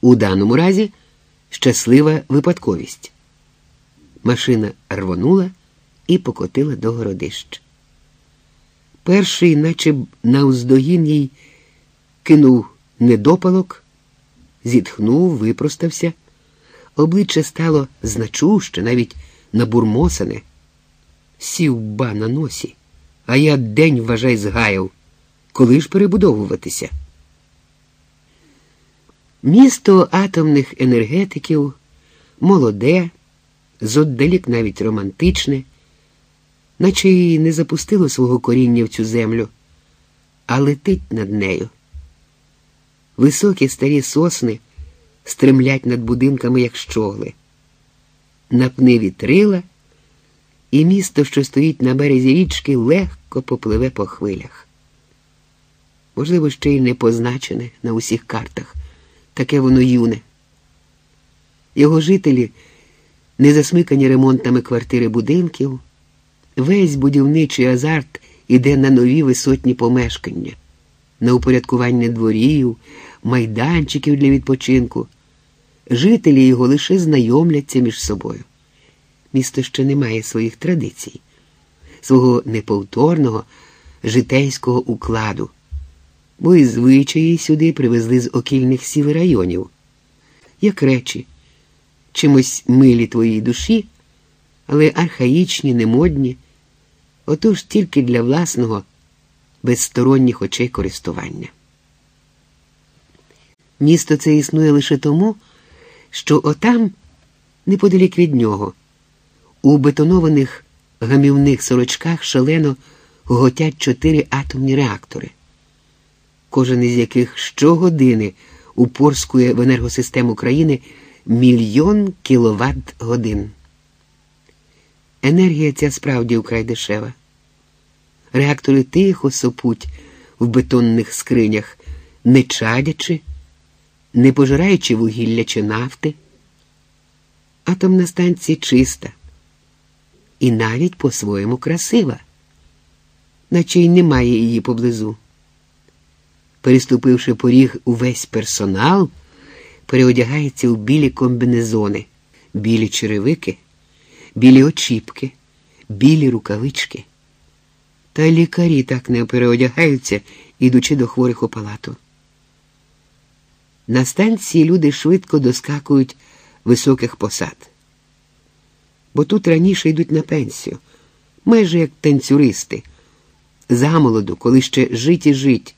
У даному разі щаслива випадковість. Машина рвонула і покотила до городищ. Перший, наче б навздогін їй, кинув недопалок, зітхнув, випростався. Обличчя стало значуще, навіть набурмосане. Сів ба на носі, а я день вважай згаяв. Коли ж перебудовуватися? Місто атомних енергетиків молоде, зодалік навіть романтичне, наче й не запустило свого коріння в цю землю, а летить над нею. Високі старі сосни стремлять над будинками, як щогли. Напне вітрила, і місто, що стоїть на березі річки, легко попливе по хвилях. Можливо, ще й не позначене на усіх картах, таке воно юне. Його жителі, не засмикані ремонтами квартири будинків, весь будівничий азарт іде на нові висотні помешкання, на упорядкування дворів, майданчиків для відпочинку. Жителі його лише знайомляться між собою. Місто ще не має своїх традицій, свого неповторного житейського укладу, бо і звичаї сюди привезли з окільних сіл районів, як речі, чимось милі твоїй душі, але архаїчні, немодні, отож тільки для власного безсторонніх очей користування. Місто це існує лише тому, що отам, неподалік від нього, у бетонованих гамівних сорочках шалено гоготять чотири атомні реактори, кожен із яких щогодини упорскує в енергосистему країни мільйон кіловат годин. Енергія ця справді вкрай дешева. Реактори тихо сопуть в бетонних скринях, не чадячи не пожираючи вугілля чи нафти. Атомна станція чиста і навіть по-своєму красива, наче й немає її поблизу. Переступивши поріг, увесь персонал переодягається у білі комбінезони, білі черевики, білі очіпки, білі рукавички. Та лікарі так не переодягаються, ідучи до хворих у палату. На станції люди швидко доскакують високих посад. Бо тут раніше йдуть на пенсію, майже як танцюристи, замолоду, коли ще жить і жить,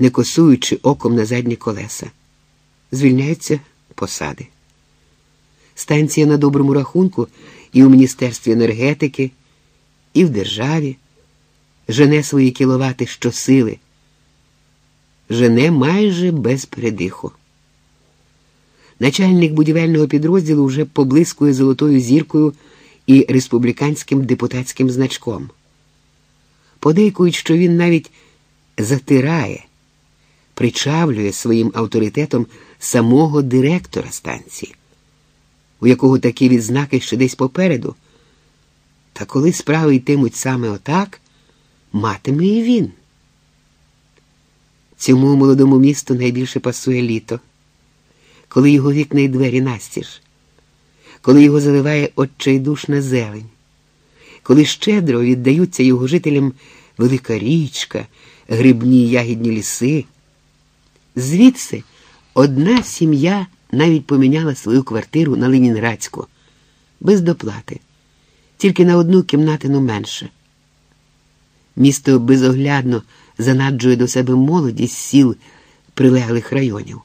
не косуючи оком на задні колеса. Звільняються посади. Станція на доброму рахунку і у Міністерстві енергетики, і в державі жене свої кіловати щосили жене майже без передиху. Начальник будівельного підрозділу вже поблискує золотою зіркою і республіканським депутатським значком. Подейкують, що він навіть затирає, причавлює своїм авторитетом самого директора станції, у якого такі відзнаки ще десь попереду. Та коли справи йтимуть саме отак, матиме і він. Цьому молодому місту найбільше пасує літо, коли його вікна й двері настіж, коли його заливає отчайдушна зелень, коли щедро віддаються його жителям велика річка, грибні ягідні ліси. Звідси одна сім'я навіть поміняла свою квартиру на Ленінградську, без доплати, тільки на одну кімнатину менше. Місто безоглядно занаджує до себе молодість сіл прилеглих районів.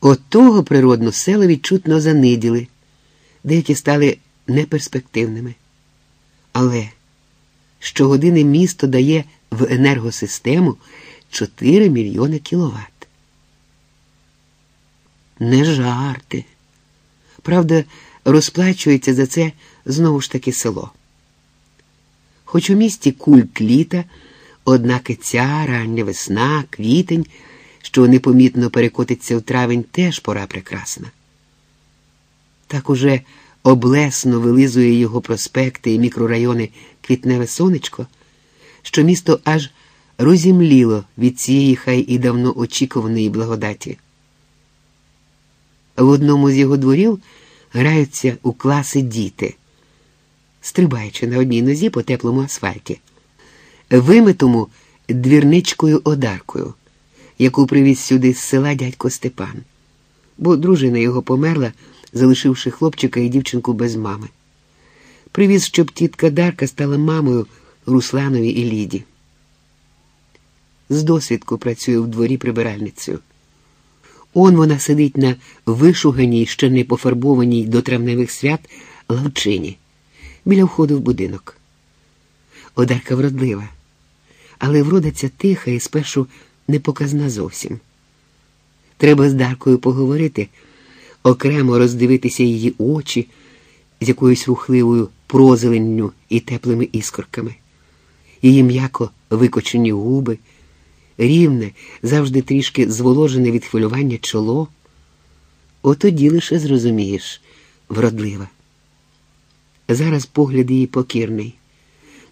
От того природно села відчутно заниділи, деякі стали неперспективними. Але щогодини місто дає в енергосистему 4 мільйони кіловат. Не жарти. Правда, розплачується за це знову ж таки село. Хоч у місті культ літа Однак і ця рання весна, квітень, що непомітно перекотиться в травень, теж пора прекрасна. Так уже облесно вилизує його проспекти і мікрорайони квітневе сонечко, що місто аж розімліло від цієї хай і давно очікуваної благодаті. В одному з його дворів граються у класи діти, стрибаючи на одній нозі по теплому асфальті, вимитому двірничкою одаркою, яку привіз сюди з села дядько Степан, бо дружина його померла, залишивши хлопчика і дівчинку без мами. Привіз, щоб тітка Дарка стала мамою Русланові і Ліді. З досвідку працює в дворі прибиральницею. Он вона сидить на вишуганій, ще не пофарбованій до травневих свят лавчині біля входу в будинок. Одарка вродлива, але вродиться тиха і спершу не показна зовсім. Треба з Даркою поговорити, окремо роздивитися її очі з якоюсь рухливою прозеленню і теплими іскорками, її м'яко викочені губи рівне, завжди трішки зволожене від хвилювання чоло, отоді лише зрозумієш вродлива. Зараз погляд її покірний,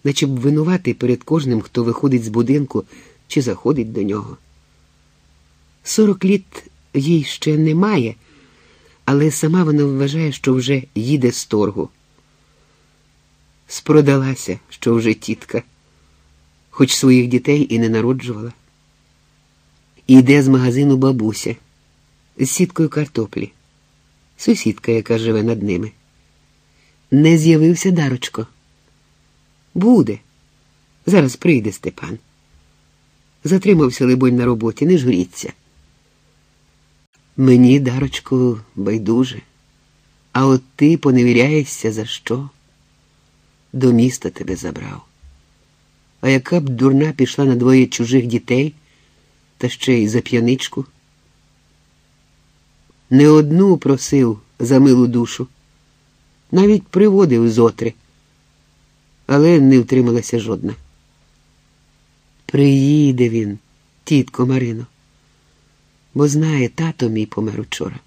наче б винуватий перед кожним, хто виходить з будинку чи заходить до нього. Сорок літ їй ще немає, але сама вона вважає, що вже їде з торгу. Спродалася, що вже тітка, хоч своїх дітей і не народжувала. Іде з магазину бабуся з сіткою картоплі, сусідка, яка живе над ними. Не з'явився дарочко. Буде. Зараз прийде Степан. Затримався, либонь, на роботі, не журіться. Мені, дарочку, байдуже, а от ти поневіряєшся за що? До міста тебе забрав. А яка б дурна пішла на двоє чужих дітей? Та ще й за п'яничку. Не одну просив за милу душу, навіть приводив зотри, але не втрималася жодна. Приїде він, тітко Марино, бо знає, тато мій помер учора.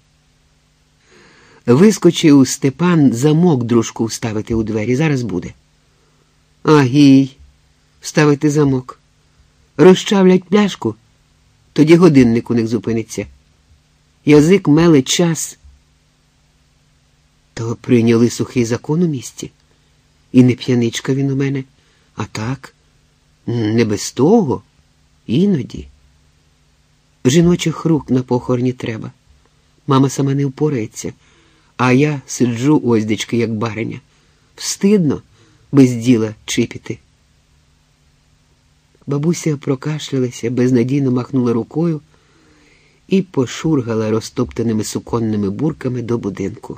Вискочив Степан замок дружку вставити у двері. Зараз буде. Агій, вставити замок. Розчавлять пляшку тоді годинник у них зупиниться. Язик меле час. То прийняли сухий закон у місті. І не п'яничка він у мене, а так, не без того, іноді. Жіночих рук на похороні треба. Мама сама не впорається, а я сиджу оздечки, як бариня. Встидно без діла чипіти. Бабуся прокашлялася, безнадійно махнула рукою і пошургала розтоптаними суконними бурками до будинку.